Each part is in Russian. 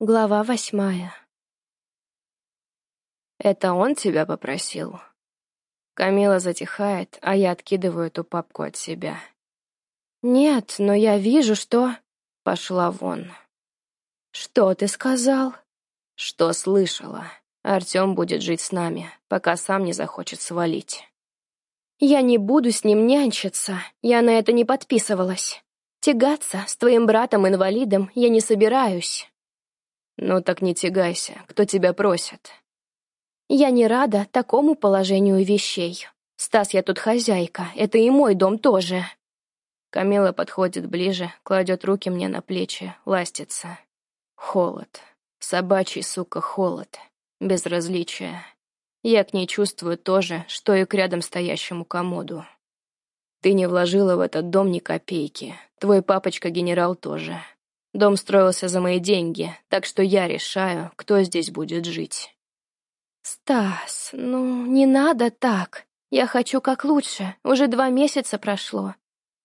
Глава восьмая. «Это он тебя попросил?» Камила затихает, а я откидываю эту папку от себя. «Нет, но я вижу, что...» Пошла вон. «Что ты сказал?» «Что слышала. Артем будет жить с нами, пока сам не захочет свалить». «Я не буду с ним нянчиться. Я на это не подписывалась. Тягаться с твоим братом-инвалидом я не собираюсь». «Ну так не тягайся, кто тебя просит?» «Я не рада такому положению вещей. Стас, я тут хозяйка, это и мой дом тоже». Камила подходит ближе, кладет руки мне на плечи, ластится. Холод. Собачий, сука, холод. Безразличие. Я к ней чувствую то же, что и к рядом стоящему комоду. Ты не вложила в этот дом ни копейки. Твой папочка-генерал тоже. Дом строился за мои деньги, так что я решаю, кто здесь будет жить. Стас, ну, не надо так. Я хочу как лучше. Уже два месяца прошло.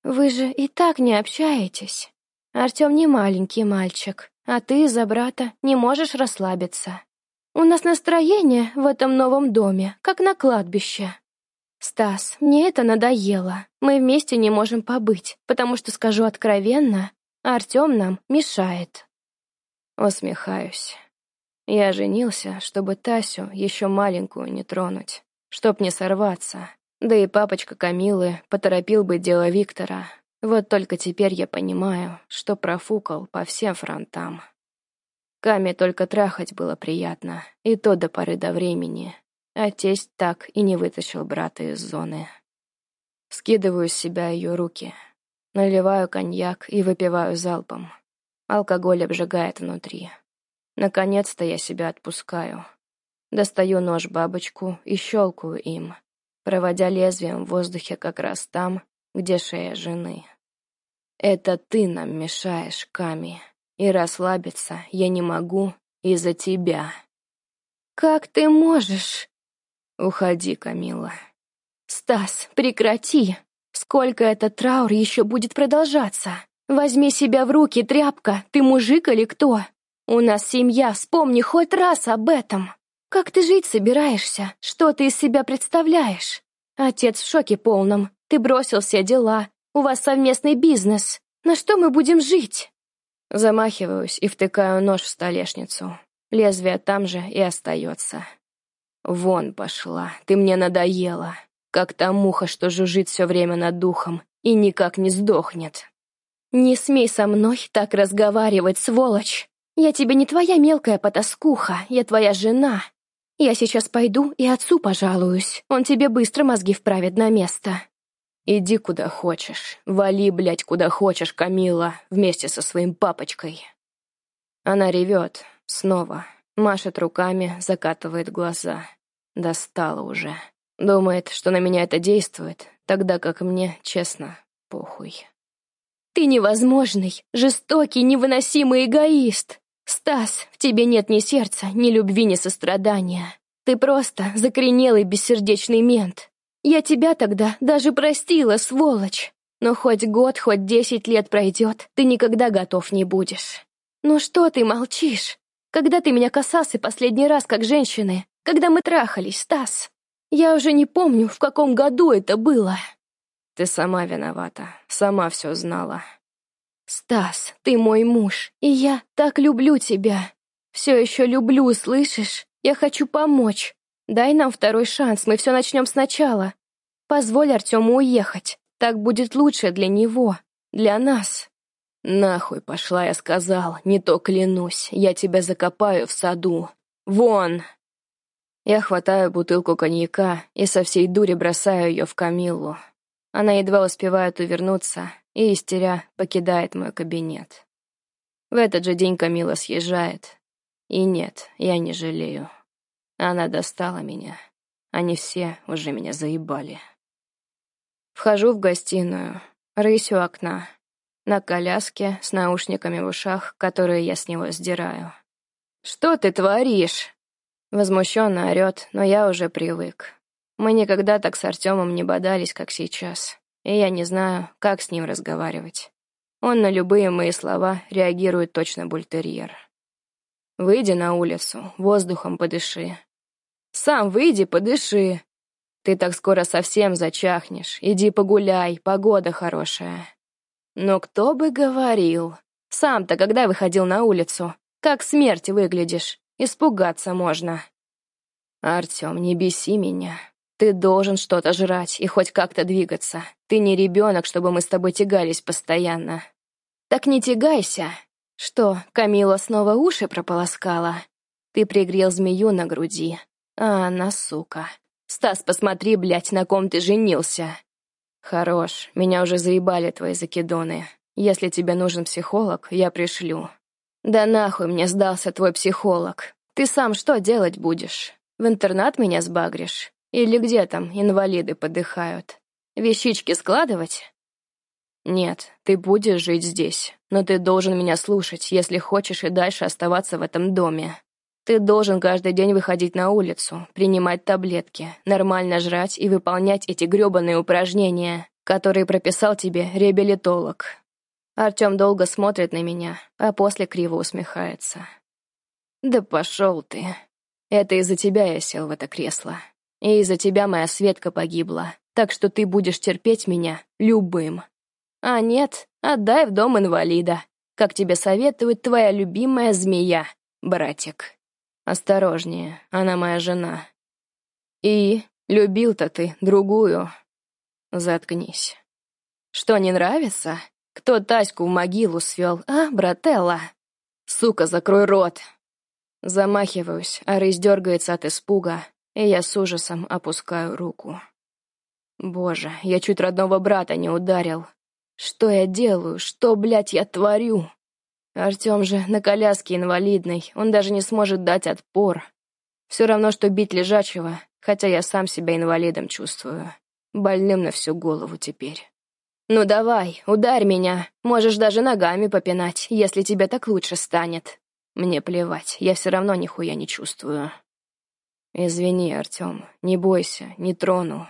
Вы же и так не общаетесь. Артем не маленький мальчик, а ты из-за брата не можешь расслабиться. У нас настроение в этом новом доме, как на кладбище. Стас, мне это надоело. Мы вместе не можем побыть, потому что, скажу откровенно, Артем нам мешает. Усмехаюсь. Я женился, чтобы Тасю, еще маленькую, не тронуть, чтоб не сорваться. Да и папочка Камилы поторопил бы дело Виктора. Вот только теперь я понимаю, что профукал по всем фронтам. Каме только трахать было приятно, и то до поры до времени. А тесть так и не вытащил брата из зоны. Скидываю с себя ее руки — Наливаю коньяк и выпиваю залпом. Алкоголь обжигает внутри. Наконец-то я себя отпускаю. Достаю нож-бабочку и щелкаю им, проводя лезвием в воздухе как раз там, где шея жены. Это ты нам мешаешь, Ками, и расслабиться я не могу из-за тебя. Как ты можешь? Уходи, Камила. Стас, прекрати! Сколько этот траур еще будет продолжаться? Возьми себя в руки, тряпка, ты мужик или кто? У нас семья, вспомни хоть раз об этом. Как ты жить собираешься? Что ты из себя представляешь? Отец в шоке полном. Ты бросил все дела. У вас совместный бизнес. На что мы будем жить? Замахиваюсь и втыкаю нож в столешницу. Лезвие там же и остается. Вон пошла, ты мне надоела. Как та муха, что жужжит все время над духом и никак не сдохнет. «Не смей со мной так разговаривать, сволочь! Я тебе не твоя мелкая потаскуха, я твоя жена. Я сейчас пойду и отцу пожалуюсь, он тебе быстро мозги вправит на место». «Иди куда хочешь, вали, блядь, куда хочешь, Камила, вместе со своим папочкой». Она ревет, снова, машет руками, закатывает глаза. Достала уже. Думает, что на меня это действует, тогда как мне, честно, похуй. Ты невозможный, жестокий, невыносимый эгоист. Стас, в тебе нет ни сердца, ни любви, ни сострадания. Ты просто закоренелый бессердечный мент. Я тебя тогда даже простила, сволочь. Но хоть год, хоть десять лет пройдет, ты никогда готов не будешь. Ну что ты молчишь? Когда ты меня касался последний раз как женщины? Когда мы трахались, Стас? Я уже не помню, в каком году это было. Ты сама виновата, сама все знала. Стас, ты мой муж, и я так люблю тебя. Все еще люблю, слышишь? Я хочу помочь. Дай нам второй шанс, мы все начнем сначала. Позволь Артему уехать. Так будет лучше для него, для нас. Нахуй пошла, я сказал, не то клянусь, я тебя закопаю в саду. Вон! Я хватаю бутылку коньяка и со всей дури бросаю ее в Камиллу. Она едва успевает увернуться и, истеря, покидает мой кабинет. В этот же день Камила съезжает. И нет, я не жалею. Она достала меня. Они все уже меня заебали. Вхожу в гостиную, рысь окна. На коляске с наушниками в ушах, которые я с него сдираю. «Что ты творишь?» Возмущенно орёт, но я уже привык. Мы никогда так с Артемом не бодались, как сейчас. И я не знаю, как с ним разговаривать. Он на любые мои слова реагирует точно бультерьер. Выйди на улицу, воздухом подыши. Сам выйди, подыши. Ты так скоро совсем зачахнешь. Иди погуляй, погода хорошая. Но кто бы говорил? Сам-то когда выходил на улицу? Как смерть выглядишь? Испугаться можно. Артем, не беси меня. Ты должен что-то жрать и хоть как-то двигаться. Ты не ребенок, чтобы мы с тобой тягались постоянно. Так не тягайся. Что, Камила снова уши прополоскала? Ты пригрел змею на груди. А она, сука. Стас, посмотри, блядь, на ком ты женился. Хорош, меня уже заебали твои закидоны. Если тебе нужен психолог, я пришлю. Да нахуй мне сдался твой психолог. Ты сам что делать будешь? В интернат меня сбагришь? Или где там инвалиды подыхают? Вещички складывать? Нет, ты будешь жить здесь, но ты должен меня слушать, если хочешь и дальше оставаться в этом доме. Ты должен каждый день выходить на улицу, принимать таблетки, нормально жрать и выполнять эти грёбаные упражнения, которые прописал тебе реабилитолог. Артем долго смотрит на меня, а после криво усмехается. «Да пошел ты. Это из-за тебя я сел в это кресло. И из-за тебя моя Светка погибла, так что ты будешь терпеть меня любым. А нет, отдай в дом инвалида, как тебе советует твоя любимая змея, братик. Осторожнее, она моя жена. И любил-то ты другую. Заткнись. Что, не нравится? Кто Таську в могилу свел, а, брателла? Сука, закрой рот. Замахиваюсь, а рысь дергается от испуга, и я с ужасом опускаю руку. Боже, я чуть родного брата не ударил. Что я делаю? Что, блядь, я творю? Артем же на коляске инвалидной, он даже не сможет дать отпор. Все равно, что бить лежачего, хотя я сам себя инвалидом чувствую. Больным на всю голову теперь. «Ну давай, ударь меня. Можешь даже ногами попинать, если тебе так лучше станет. Мне плевать, я все равно нихуя не чувствую». «Извини, Артем, не бойся, не трону».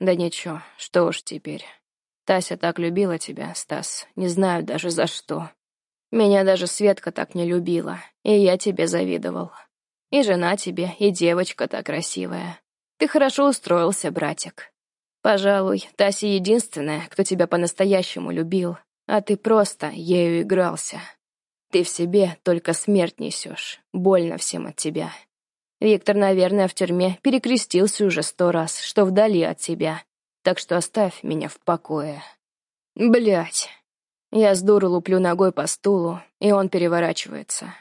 «Да ничего, что уж теперь. Тася так любила тебя, Стас, не знаю даже за что. Меня даже Светка так не любила, и я тебе завидовал. И жена тебе, и девочка так красивая. Ты хорошо устроился, братик. Пожалуй, Тася единственная, кто тебя по-настоящему любил, а ты просто ею игрался. Ты в себе только смерть несешь, больно всем от тебя. Виктор, наверное, в тюрьме перекрестился уже сто раз, что вдали от тебя, так что оставь меня в покое. Блять. Я с дуру луплю ногой по стулу, и он переворачивается.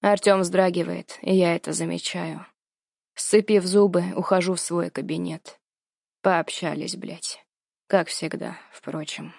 Артем вздрагивает, и я это замечаю. Сцепив зубы, ухожу в свой кабинет. Пообщались, блядь. Как всегда, впрочем.